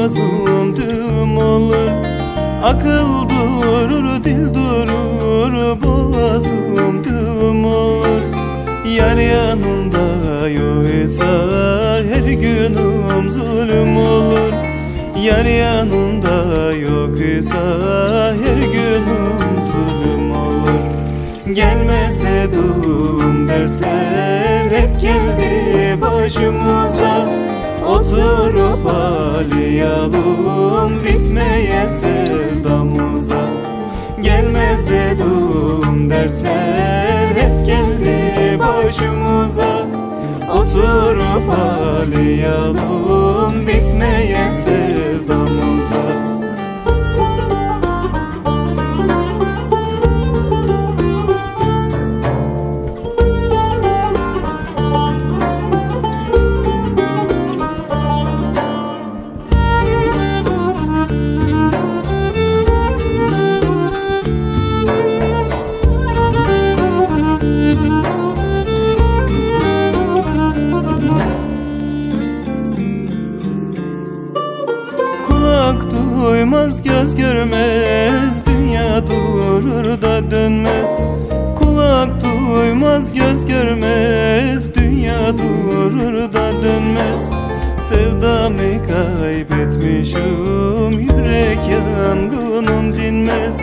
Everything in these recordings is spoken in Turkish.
Boğazım düğüm olur Akıl durur, dil durur Boğazım düğüm olur. Yar yanında yoksa Her günüm zulüm olur. Yar yanında yoksa Her günüm zulüm olur. Gelmez dedim dertler Hep geldi başımıza Oturup ağlayalım Bitmeyen sevdamıza. Gelmez dedim dertler Hep geldi başımıza. Oturup ağlayalım Bitmeyen sevdamıza duymaz göz görmez. Dünya durur da dönmez. Kulak duymaz göz görmez. Dünya durur da dönmez. Sevdamı kaybetmişim? Yürek yangınım dinmez.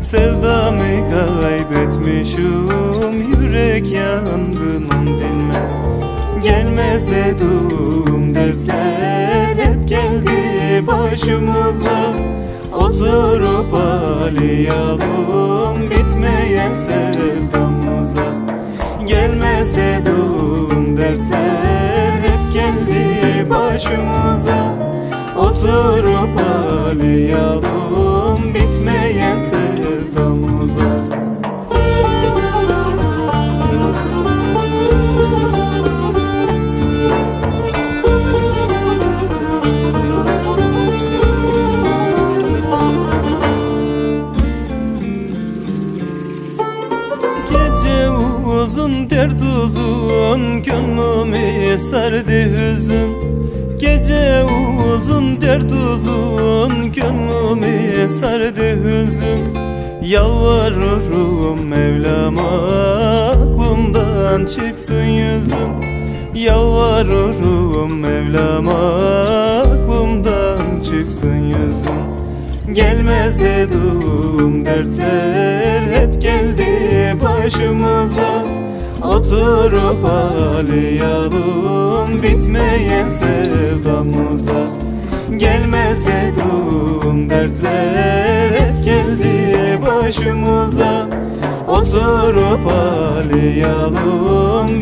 Sevdamı kaybetmişim? Yürek yangınım dinmez. Gelmez dedim dertler. Hep geldi başımıza Oturup ağlayalım Bitmeyen sevdamıza. Gelmez dedim dertler Hep geldi başımıza. Oturup ağlayalım Bitmeyen sevdamıza uzun dert uzun Gönlümü sardı hüzün. Gece uzun dert uzun Gönlümü sardı hüzün. Yalvarırım Mevlam'a Aklımdan çıksın yüzün. Yalvarırım Mevlam'a Aklımdan çıksın yüzün Gelmez dedim dertler hep geldi başımıza. Oturup ağlayalım bitmeyen sevdamıza. Gelmez dedim dertler hep geldi başımıza. Oturup ağlayalım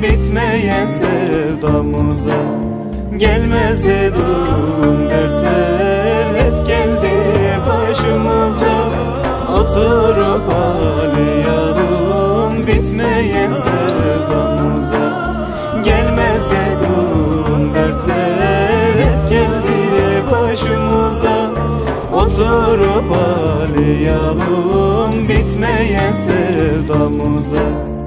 bitmeyen sevdamıza. Gelmez dedim dertler başımıza Oturup ağlayalım bitmeyen sevdamıza. Gelmez dedim dertler hep geldi başımıza. Oturup ağlayalım bitmeyen sevdamıza